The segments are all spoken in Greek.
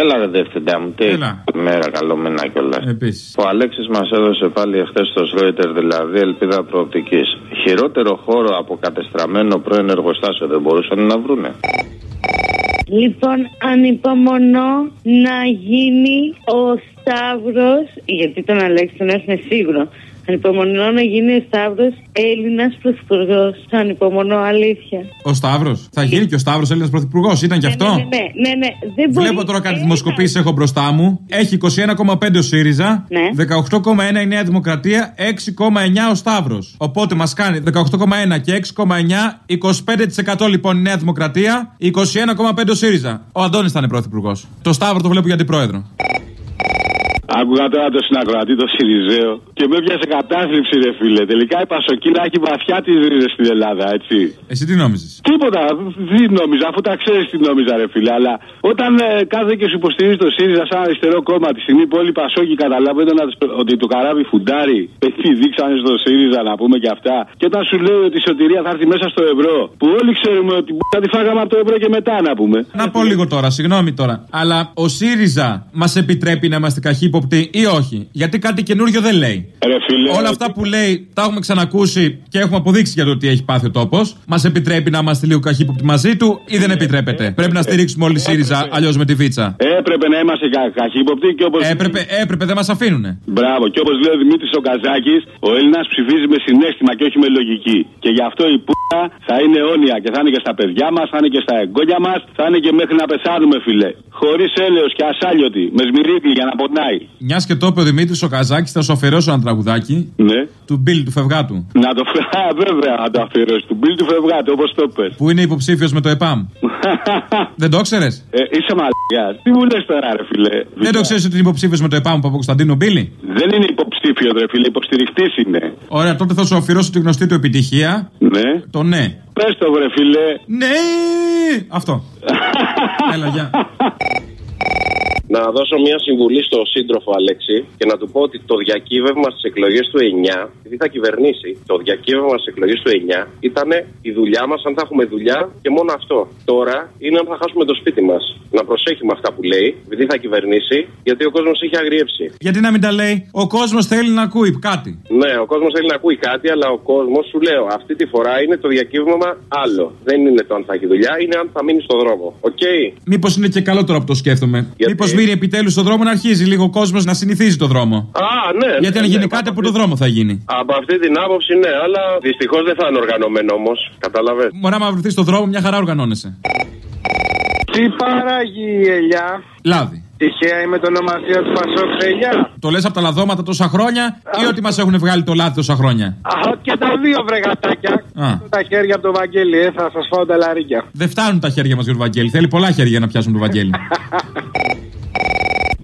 Έλα, ρε διευθυντά μου, τι. Έλα. Μέρα, καλό μήνα κιόλας. Επίσης. Ο Αλέξης μας έδωσε πάλι εχθές το Σρόιτερ, δηλαδή ελπίδα προοπτικής. Χειρότερο χώρο από κατεστραμμένο πρώην εργοστάσιο δεν μπορούσαν να βρούνε. Λοιπόν, ανυπομονώ να γίνει ο Σταύρος, γιατί τον Αλέξη τον έχουμε σίγουρο. Ανυπομονώ να γίνει ο Σταύρος Έλληνας Πρωθυπουργός. Ανυπομονώ, αλήθεια. Ο Σταύρος. Θα γίνει και ο Σταύρος Έλληνας Πρωθυπουργός. Ήταν κι αυτό. Ναι, ναι, ναι, ναι, δεν μπορεί Βλέπω τώρα κάτι ένας- δημοσκοπήσεις έχω μπροστά μου. Έχει 21,5 ο ΣΥΡΙΖΑ, Ναι. 18,1 η Νέα Δημοκρατία, 6,9 ο Σταύρος. Οπότε μας κάνει 18,1 και 6,9, 25% λοιπόν η Νέα Δημοκρατία, 21,5 ο ΣΥΡΙΖΑ. Ο Αντώνης θα είναι πρωθυπουργός. Το Σταύρο το βλέπω για αντιπρόεδρο. Άκουγα τώρα το συνακροατή το Σιριζέο και με έπιασε κατάθλιψη, ρε φίλε. Τελικά η Πασοκίνα έχει βαθιά τις ρίζες στην Ελλάδα, έτσι. Εσύ τι νόμιζες; Τίποτα, τι νόμιζα, αφού τα ξέρεις τι νόμιζα, ρε φίλε. Αλλά όταν ε, κάθε και σου υποστηρίζει το ΣΥΡΙΖΑ σαν αριστερό κόμμα, τη στιγμή που όλοι οι Πασόκοι καταλαβαίνουν ότι το καράβι φουντάρει, εκεί δείξανε στο ΣΥΡΙΖΑ να πούμε και αυτά. Και όταν σου λέει ότι η σωτηρία θα έρθει μέσα στο ευρώ, που όλοι ξέρουμε ότι θα τη φάγαμε από το ευρώ και μετά να πούμε. Να πω λίγο τώρα, συγγνώμη τώρα. Αλλά ο ΣΥΡΙΖΑ μας επιτρέπει να είμαστε καχύποπτοι ή όχι. Γιατί κάτι καινούριο δεν λέει. Ρε φίλε, Όλα αυτά που λέει τα έχουμε ξανακούσει και έχουμε αποδείξει για το τι έχει πάθει ο τόπος. Μας επιτρέπει να είμαστε λίγο καχύποπτοι μαζί του ή δεν επιτρέπεται; Πρέπει να στηρίξουμε όλοι ΣΥΡΙΖΑ, αλλιώς με τη βίτσα. Έπρεπε να είμαστε κα, καχύποπτοι και όπω. Έπρεπε, έπρεπε, δεν μας αφήνουνε. Μπράβο, και όπως λέει ο Δημήτρης ο Καζάκης, ο Έλληνας ψηφίζει με συνέστημα και όχι με λογική. Και γι' αυτό η πούτα θα είναι αιώνια και θα είναι και στα παιδιά μας, θα είναι και στα εγγόνια μας, θα είναι και μέχρι να πεθάνουμε, φιλέ. Χωρίς έλεος και ασάλιωτη, με σμυρίτη για να πονάει. Μιας και το είπε ο Δημήτρης ο Καζάκης, θα σου αφιερώσω ένα τραγουδάκι Ναι. του Μπιλ του Φευγάτου. Να το φρά, βέβαια, να το αφιερώσεις. Του Μπιλ του φευγάτε, όπως το πες. Που είναι υποψήφιος με το ΕΠΑΜ. δεν το ξέρει. Ε, είσαι μαλλιά. Τι μου λες τώρα, ρε φιλέ. Δεν το ξέρεις ότι είναι υποψήφιος με το ΕΠΑΜ από Κωνσταντίνο Μπίλη; Δεν είναι υποψήφιος, ρε φίλε, υποστηριχτής είναι. Ωραία, τότε θα σου αφιερώσω τη γνωστή του επιτυχία. Ναι. Το ναι. Πες το, βρε φίλε. Ναι! Αυτό. Έλα, γεια. Να δώσω μια συμβουλή στο σύντροφο Αλέξη και να του πω ότι το διακύβευμα στις εκλογές του 9, επειδή θα κυβερνήσει, το διακύβευμα στις εκλογές του 9 ήταν η δουλειά μας, αν θα έχουμε δουλειά και μόνο αυτό. Τώρα είναι αν θα χάσουμε το σπίτι μας. Να προσέχει με αυτά που λέει, επειδή θα κυβερνήσει, γιατί ο κόσμος έχει αγριέψει. Γιατί να μην τα λέει, ο κόσμος θέλει να ακούει κάτι. Ναι, ο κόσμος θέλει να ακούει κάτι, αλλά ο κόσμος, σου λέω, αυτή τη φορά είναι το διακύβευμα άλλο. Δεν είναι το αν θα έχει δουλειά, είναι αν θα μείνει στο δρόμο. Οκ; Μήπως είναι και καλό τώρα που το σκέφτομαι. Γιατί; Μήπως μείνει επιτέλους στον δρόμο να αρχίζει λίγο ο κόσμος να συνηθίζει το δρόμο. Α, ναι. Γιατί ναι, αν γίνει ναι, κάτι από από το δρόμο θα γίνει. Από αυτή την άποψη, ναι, αλλά δυστυχώς δεν θα είναι οργανωμένο όμως. Καταλαβαίνετε. Μπορεί να βρεθείς στον δρόμο, μια χαρά οργανώνεσαι. Τι παράγει η ελιά; Λάδι. Τυχαία είμαι το ονομασία του Πασόκ σε ελιά. Το λες από τα λαδώματα τόσα χρόνια ή ότι μας έχουν βγάλει το λάδι τόσα χρόνια; Α, και τα δύο βρεγατάκια. Α. Τα χέρια από το Βαγγέλη, ε, θα σας φάω τα λαρίκια. Δεν φτάνουν τα χέρια μας για τον Βαγγέλη. Θέλει πολλά χέρια για να πιάσουν τον Βαγγέλη.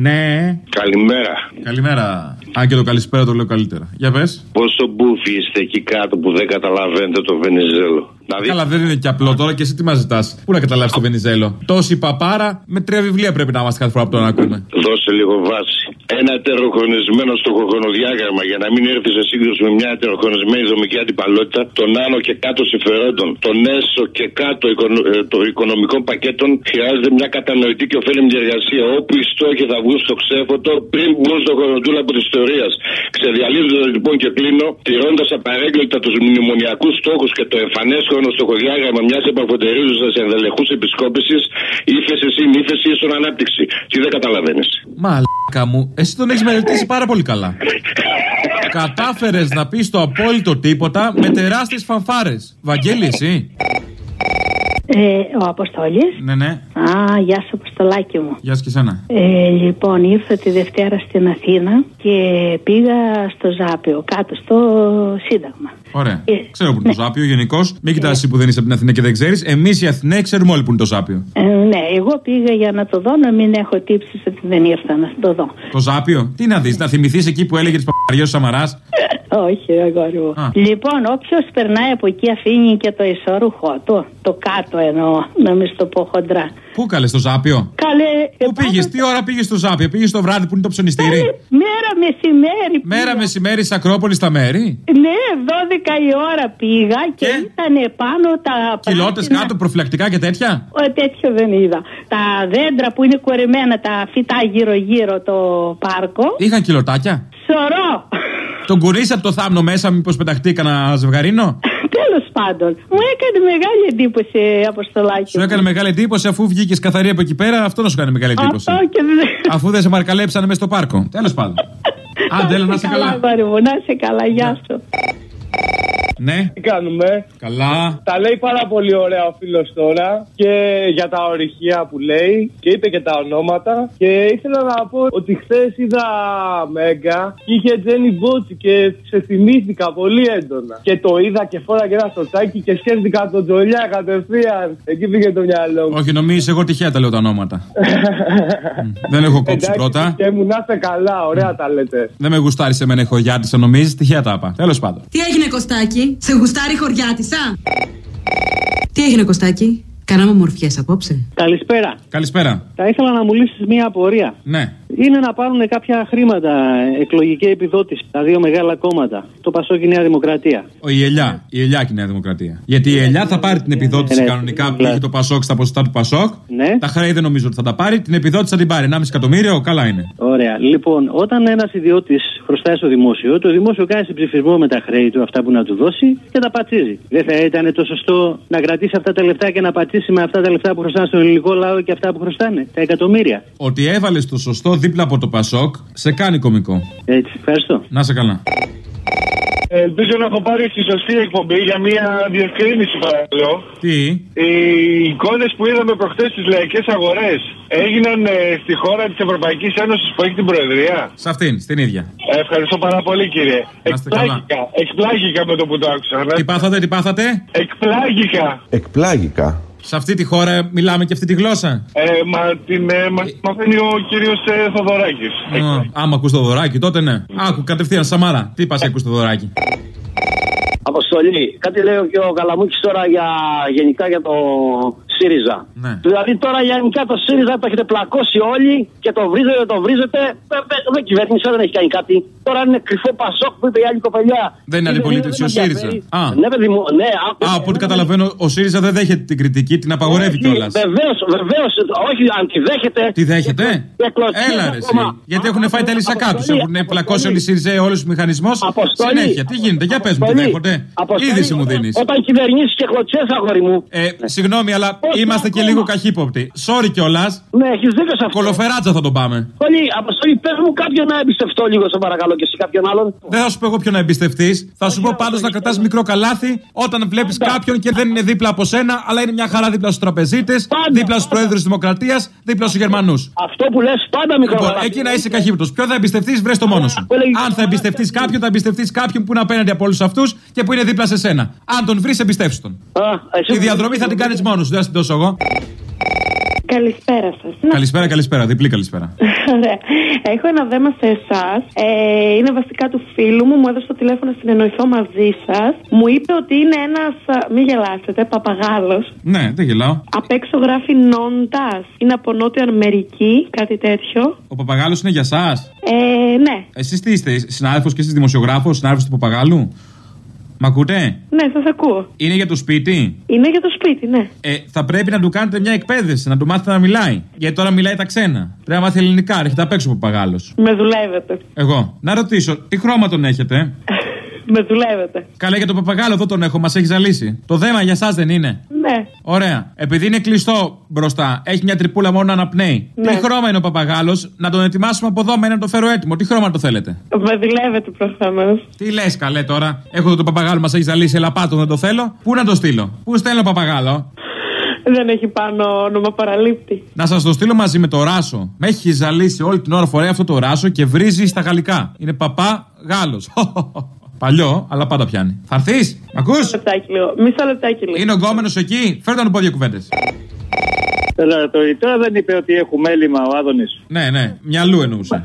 ναι. Καλημέρα. Καλημέρα. Αν και το καλησπέρα το λέω καλύτερα. Για πες. Πόσο μπούφι είστε εκεί κάτω που δεν καταλαβαίνετε το Βενιζέλο. Δηλαδή, Καλά, δεν είναι και απλό τώρα και εσύ τι μας ζητάς; Πού να καταλάβεις το Βενιζέλο; Τόση παπάρα με τρία βιβλία πρέπει να είμαστε κάθε φορά που τον ακούμε. δώσε λίγο βάση. Ένα ετεροχρονισμένο στοχοχρονοδιάγραμμα για να μην έρθεις σε σύγκρουση με μια ετεροχρονισμένη δομική αντιπαλότητα των άνω και κάτω συμφερόντων, των έσω και κάτω οικονο- ε, των οικονομικών πακέτων, χρειάζεται μια κατανοητή και ωφέλιμη διεργασία. Όπου οι στόχοι θα βγουν στο ξέφωτο πριν μπουν στο χρονοτούλαπο τη ιστορία. Ξεδιαλύζοντας λοιπόν και κλείνω, τηρώντας απαρέγκλητα τους μνημονιακούς στόχους και το εμφανές χρονο-στοχοδιάγραμμα μιας επαφωτερίζουσας ενδελεχούς επισκόπησης, ύφεσης ή ύφεση ίσον ανάπτυξη. Τι δεν καταλαβαίνεις. Μαλάκα μου, εσύ τον έχεις μελετήσει πάρα πολύ καλά. Κατάφερες να πεις το απόλυτο τίποτα με τεράστιες φανφάρες. Βαγγέλη, εσύ. Ε, ο Αποστόλης. Ναι, ναι. Α, γεια σου Αποστολάκι μου. Γεια σου και εσένα. Ε, λοιπόν, ήρθα τη Δευτέρα στην Αθήνα και πήγα στο Ζάπιο, κάτω στο Σύνταγμα. Ωραία. Ε, Ξέρω που είναι το Ζάπιο γενικώς. Μην κοιτάς εσύ που δεν είσαι από την Αθήνα και δεν ξέρεις. Εμείς οι Αθηναίοι ξέρουμε όλοι που είναι το Ζάπιο. Ε, ναι, εγώ πήγα για να το δω, να μην έχω τύψεις ότι δεν ήρθα να το δω. Το Ζάπιο, τι να δεις, να θυμηθείς εκεί που έλεγε τις παπαριέ ο Σαμαράς; Όχι, αγόρι μου. Α. Λοιπόν, όποιος περνάει από εκεί αφήνει και το ισόρουχο του. Το κάτω εννοώ, να μην στο πω χοντρά. Πού καλέ στο Ζάπιο; Καλέ. Πού πήγες, τι ώρα πήγες στο Ζάπιο, πήγες το βράδυ που είναι το ψωνιστήρι; Μέρα μεσημέρι. Μέρα πήγα. μεσημέρι σ' Ακρόπολη στα μέρη; Ναι, 12 η ώρα πήγα και, Και; ήταν πάνω τα. Κιλότε πράσινα- κάτω, προφυλακτικά και τέτοια; Ο, τέτοιο δεν είδα. Τα δέντρα που είναι κορεμένα, τα φυτά γύρω-γύρω το πάρκο. Είχαν κιλοτάκια. Σωρό. Τον κουρίσατε από το θάμνο μέσα, μήπως πεταχτεί κανένα ζευγαρίνο; Τέλος πάντων, μου έκανε μεγάλη εντύπωση, Αποστολάκη. Σου έκανε μεγάλη εντύπωση αφού βγήκες καθαρή από εκεί πέρα, αυτό να σου κάνει μεγάλη εντύπωση. Αυτό και δεν. Αφού δεν σε μαρκαλέψανε μέσα στο πάρκο. Τέλος πάντων. Άντε, έλα να είσαι καλά. αγόρι μου, να είσαι καλά, γεια σου. Ναι, Τι κάνουμε; καλά. Τα λέει πάρα πολύ ωραία ο φίλος τώρα και για τα ορυχεία που λέει και είπε και τα ονόματα. Και ήθελα να πω ότι χθες είδα Μέγκα και είχε Τζένι Μπότσι και σε θυμήθηκα πολύ έντονα. Και το είδα και φόραγε ένα σωτάκι και σκέφτηκα τον Τζολιά κατευθείαν. Εκεί πήγε το μυαλό μου. Όχι, νομίζεις εγώ τυχαία τα λέω τα ονόματα. Μ, δεν έχω κόψει Εντάξει, πρώτα. Και μου να είστε καλά, ωραία τα λέτε. Δεν με γουστάρει σε μένα η χωριάτισα, νομίζεις; Τυχαία τα είπα. Τέλος πάντων. Τι έγινε Κωστάκι, σε γουστάρει η χωριάτισσα. Τι έγινε Κωστάκι, κάναμε μορφιές απόψε. Καλησπέρα. Καλησπέρα. Θα ήθελα να μου λύσεις μία απορία. Ναι. Είναι να πάρουν κάποια χρήματα, εκλογική επιδότηση, τα δύο μεγάλα κόμματα. Το Πασό και η Νέα Δημοκρατία. Ο, η Ελιά. Η Ελιά και η Νέα Δημοκρατία. Γιατί η Ελιά θα πάρει την επιδότηση Ναι, ναι, κανονικά που ναι. έχει το Πασόκ στα ποσοστά του Πασόκ. Ναι. Τα χρέη δεν νομίζω ότι θα τα πάρει. Την επιδότηση θα την πάρει. 1,5 εκατομμύριο, καλά είναι. Ωραία. Λοιπόν, όταν ένας ιδιώτης χρωστάει στο δημόσιο, το δημόσιο κάνει συμψηφισμό με τα χρέη του, αυτά που να του δώσει και τα πατσίζει. Δεν θα ήταν το σωστό να κρατήσει αυτά τα λεφτά και να πατσίσει με αυτά τα λεφτά που χρωστάνε στον ελληνικό λαό και αυτά που χρωστάνε, τα εκατομμύρια. Ότι έβαλες το σωστό δίπλα από το Πασόκ σε κάνει κωμικό. Έτσι, ευχαριστώ. Να σε καλά. Ελπίζω να έχω πάρει στη σωστή εκπομπή για μια διευκρίνηση, παρακαλώ. Τι; Οι εικόνες που είδαμε προχθές στις λαϊκές αγορές έγιναν ε, στη χώρα της Ευρωπαϊκής Ένωσης που έχει την Προεδρία; Σε αυτήν, στην ίδια. Ε, ευχαριστώ πάρα πολύ, κύριε. Να είστε καλά. Εκπλάγηκα, εκπλάγηκα με το που το άκουσα. Να- Τι πάθατε, τι πάθατε; Εκπλάγηκα. Εκπλάγηκα. Σε αυτή τη χώρα μιλάμε και αυτή τη γλώσσα; Ε, μα την ε, μας μαθαίνει ο κύριος ε, Θοδωράκης. Α, άμα ακούς το δωράκι, τότε ναι. Άκου κατευθείαν Σαμάρα. Τι πας ακούς το δωράκι. Αποστολή. Κάτι λέει και ο Καλαμούκη τώρα για, γενικά για το ΣΥΡΙΖΑ. Ναι. Δηλαδή τώρα γενικά το ΣΥΡΙΖΑ το έχετε πλακώσει όλοι και το βρίζετε, το βρίζετε. Δεν δε, δε κυβέρνησε, δεν έχει κάνει κάτι. Τώρα είναι κρυφό πασόκ που είπε η άλλη κοπελιά. Δεν είναι αντιπολίτευση ο ΣΥΡΙΖΑ. Α. Ναι, παιδί μου, ναι, άκου. Α, από ό,τι καταλαβαίνω, ο ΣΥΡΙΖΑ δεν δέχεται την κριτική, την απαγορεύει κιόλας. Βεβαίως, βεβαίως. Όχι, αν τη δέχεται. Τι δέχεται; Εκλογές Έλα ρε εσύ. ακόμα. Γιατί έχουν φάει τα λύσακά του. Αποστολή, Έχουν πλακώσει Αποστολή. όλοι οι ΣΥΡΙΖΑ όλους τους μηχανισμούς. Αποστολή. Συνέχεια. Τι γίνεται, για πες μου, τι Αποστολή. δέχονται. Αποστολή, Είδηση μου όταν- δίνεις. Όταν κυβερνήσεις και κλωτσές, αγόρι μου. Ε, συγγνώμη, αλλά Όχι είμαστε και ακόμα. λίγο καχύποπτοι. Sorry κιόλας. Ναι, έχεις δίκιο σε αυτό. Κολοφεράτσα θα τον πάμε. Πολύ, Αποστολή, πες μου κάποιον να εμπιστευτώ λίγο, σε παρακαλώ, και σε κάποιον άλλον. Δεν θα σου πω εγώ ποιον να εμπιστευτείς. Θα σου πω πάντως να κρατάς μικρό καλάθι όταν βλέπεις κάποιον και δεν είναι δίπλα από σένα, αλλά είναι μια χαρά δίπλα στους τραπεζίτες, Πάντα, δίπλα στους πάντα. προέδρους τη Δημοκρατίας, δίπλα στους Γερμανούς. Αυτό που λες πάντα μικρό. Λοιπόν, γαλάζι. εκεί να είσαι καχύποπτος. Ποιον θα εμπιστευτείς, βρες το μόνος σου. Πολύ- Αν θα εμπιστευτείς κάποιον, θα εμπιστευτείς κάποιον που είναι απέναντι από όλους αυτούς και που είναι δίπλα σε σένα. Αν τον βρεις, εμπιστεύσου τον. Α, εσύ- Τη διαδρομή θα την κάνεις μόνος σου, δεν θα την δώσω εγώ. Καλησπέρα σας. Καλησπέρα, καλησπέρα, διπλή καλησπέρα. Ωραία. Έχω ένα δέμα σε εσάς. Ε, είναι βασικά του φίλου μου. Μου έδωσε το τηλέφωνο να συνεννοηθώ μαζί σας. Μου είπε ότι είναι ένας. Μην γελάσετε, παπαγάλος. Ναι, δεν γελάω. Απ' έξω γράφει Νόντας. Είναι από Νότια Αμερική, κάτι τέτοιο. Ο παπαγάλος είναι για εσά. Ε, ναι, Εσείς τι είστε, συνάδελφος και εσείς δημοσιογράφος, συνάδελφος του παπαγάλου; Μ' ακούτε; ναι, σας ακούω. Είναι για το σπίτι; Είναι για το σπίτι, ναι. Ε, θα πρέπει να του κάνετε μια εκπαίδευση, να του μάθετε να μιλάει. Γιατί τώρα μιλάει τα ξένα. Πρέπει να μάθει ελληνικά, έρχεται απ' έξω ο παπαγάλος. Με δουλεύετε. Εγώ. Να ρωτήσω, τι χρώμα τον έχετε; Με δουλεύετε. Καλά για τον παπαγάλο εδώ τον έχω, μας έχει ζαλίσει. Το δέμα για εσάς δεν είναι. Ναι. Ωραία. Επειδή είναι κλειστό μπροστά, έχει μια τρυπούλα μόνο να αναπνέει. Ναι. Τι χρώμα είναι ο παπαγάλος, να τον ετοιμάσουμε από εδώ με να το φέρω έτοιμο. Τι χρώμα το θέλετε; Με δουλεύετε προφανώς. Τι λες, καλέ τώρα; Έχω εδώ το παπαγάλο, μας έχει ζαλίσει, ελα πάτο, δεν το θέλω. Πού να το στείλω; Πού στέλνω παπαγάλο; Δεν έχει πάνω όνομα παραλήπτη. Να σας το στείλω μαζί με το ράσο. Με έχει ζαλίσει όλη την ώρα φορέ αυτό το ράσο και βρίζει στα γαλλικά. Είναι παπά Γάλλο. Παλιό, αλλά πάντα πιάνει. Θα έρθεις, ακούς; Λεπτάκι λίγο. Μισό λεπτάκι λίγο. Είναι ο γκόμενος εκεί. Φέρτε να του πω δύο κουβέντε. Τώρα δεν είπε ότι έχουμε έλλειμμα ο Άδωνης. Ναι, ναι, μυαλού εννοούσε.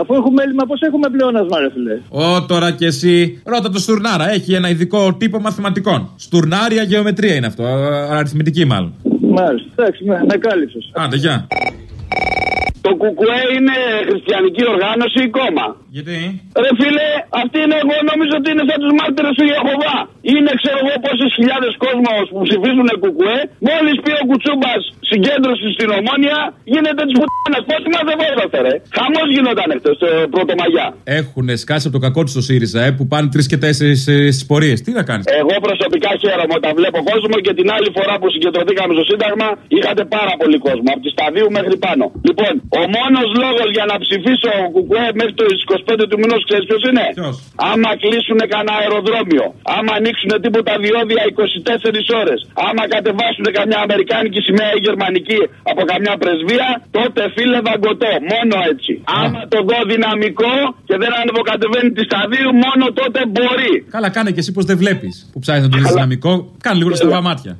Αφού έχουμε έλλειμμα, πώς έχουμε πλεόνασμα, ρε φιλέ. Ω, τώρα κι εσύ. Ρώτα το Στουρνάρα. Έχει ένα ειδικό τύπο μαθηματικών. Στουρνάρια γεωμετρία είναι αυτό. Αριθμητική μάλλον. Μάλιστα. Εντάξει, με, με κάλυψες. Άντε, γεια. Το κουκουέ είναι χριστιανική οργάνωση ή κόμμα; Γιατί; Ρε φίλε, αυτή είναι εγώ νόμιζα ότι είναι σαν τους μάρτυρες του Ιεχοβά. Είναι ξέρω εγώ πόσες χιλιάδες κόσμος που ψηφίζουν κουκουέ. Μόλις πει ο Κουτσούμπας συγκέντρωση στην ομόνια, γίνεται της πουτάνα. Πώς μαζευόσαστε, ρε; Χαμός γινόταν χτε το πρώτο μαγιά. Έχουν σκάσει από το κακό τους στο ΣΥΡΙΖΑ, ε, που πάνε τρεις και τέσσερις ε, στις πορείες. Τι να κάνεις; Εγώ προσωπικά χαίρομαι όταν βλέπω κόσμο και την άλλη φορά που συγκεντρωθήκαμε στο Σύνταγμα είχατε πάρα πολύ κόσμο. Από τη σταδίου μέχρι πάνω. Λοιπόν, ο μόνος λόγος για να ψηφίσω κουκουέ μέχρι το 25 του μηνός, ξέρεις ποιος είναι; Ποιος; Άμα κλείσουν κανένα αεροδρόμιο. Άμα ανοίξουν τίποτα διόδια 24 ώρες. Άμα κατεβάσουν καμιά Αμερικάνικη σημαία ή Γερμανική από καμιά πρεσβεία. Τότε φίλε δαγκωτό. Μόνο έτσι. Άμα το δω δυναμικό και δεν ανεβοκατεβαίνει τη σταδίου, μόνο τότε μπορεί. Καλά, κάνε και εσύ πως δεν βλέπεις. Που ψάχνεις να το δεις δυναμικό, κάνε λίγο στα μάτια.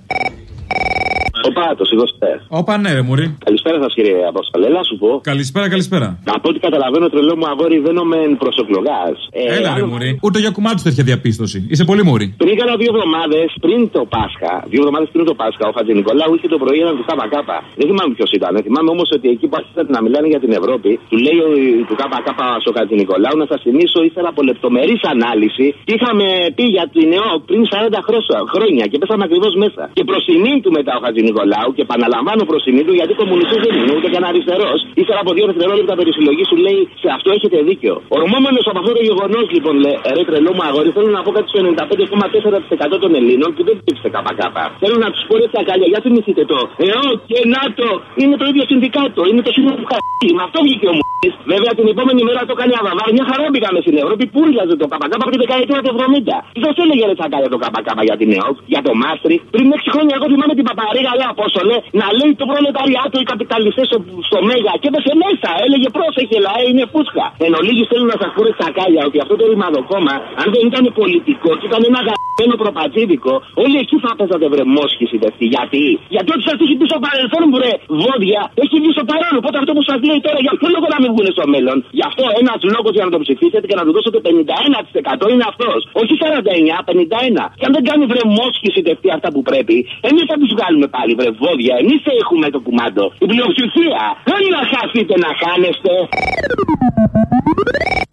Ο Πάτος, ειδοστέ. Όπα, ναι, ρε Μουρή. Καλησπέρα σας, κύριε Απόστολε. Έλα, σου πω. Καλησπέρα, καλησπέρα. Από ό,τι καταλαβαίνω, τρελό μου αγόρι δεν νομεν προσωπλογά. Ε, Έλα, ρε Μουρή. Ούτε για κουμάτι τέτοια διαπίστωση. Είσαι πολύ Μουρή. Πριν κάνα δύο εβδομάδες πριν το Πάσχα, δύο εβδομάδες πριν το Πάσχα, ο Χατζη Νικολάου είχε το πρωί έναν του ΚΚ. Δεν θυμάμαι ποιος ήταν. Θυμάμαι όμως ότι εκεί που άρχισαν να μιλάνε για την Ευρώπη, του λέει ο, του ΚΚ στο Χατζη Νικολάου να σας θυμίσω, ήθελα από λεπτομερής ανάλυση τι είχαμε πει για την ΕΟ πριν 40 χρόνια και πέσαμε ακριβώς μέσα. Και προς του μετά ο Χατζη Νικολάου και επαναλαμβάνω προς του γιατί κομμουνιστής δεν είναι ούτε καν αριστερός. Ύστερα από δύο δευτερόλεπτα περισυλλογή σου λέει σε αυτό έχετε δίκιο. Ορμόμενος από αυτό το γεγονός λοιπόν, λέει, ρε τρελό μου αγόρι, θέλω να πω κάτι στο 95,4% των Ελλήνων που δεν ψήφισε ΚΚ. Θέλω να τους πω ρε τα καλιά, για θυμηθείτε το. ΕΟ και ΝΑΤΟ είναι το ίδιο συνδικάτο, είναι το σύνολο του χαρτί. Με αυτό βγήκε ο μου. Βέβαια την επόμενη μέρα το κάνει αβαβάρ. Μια χαρά μπήκαμε στην Ευρώπη που ήλιαζε το ΚΚ από την δεκαετία του 70. Δεν σε έλεγε ρε τσακάλια το ΚΚ για την ΕΟΚ, για το Μάστρι. Πριν 6 χρόνια εγώ θυμάμαι την παπαρίγα λέει Απόστολε να λέει το προλεταριάτο οι καπιταλιστές στο, στο Μέγα και έπεσε μέσα. Έλεγε πρόσεχε λαέ είναι φούσκα. Εν ολίγης θέλω να σας πω ρε τσακάλια ότι αυτό το ρημαδοκόμμα αν δεν ήταν πολιτικό και ήταν ένα γαμμένο προπατζίδικο όλοι εκεί θα παίζατε βρε μόσχηση δευτή. Γιατί; Γιατί ό,τι σας έχει πει στο παρελθόν βρε βόδια έχει βγει στο παρόν. Οπότε αυτό που σας λέει τώρα για ποιο λόγο να μην βγουν στο μέλλον; Γι' αυτό ένας λόγος για να το ψηφίσετε και να του δώσετε 51% είναι αυτός. Όχι 49, 51. Και αν δεν κάνει βρε μόσχηση δευτή αυτά που πρέπει, εμείς θα τους βγάλουμε πάλι βρε βόδια. Εμείς έχουμε το κουμάντο. Η πλειοψηφία. Δεν να χαθείτε να χάνεστε.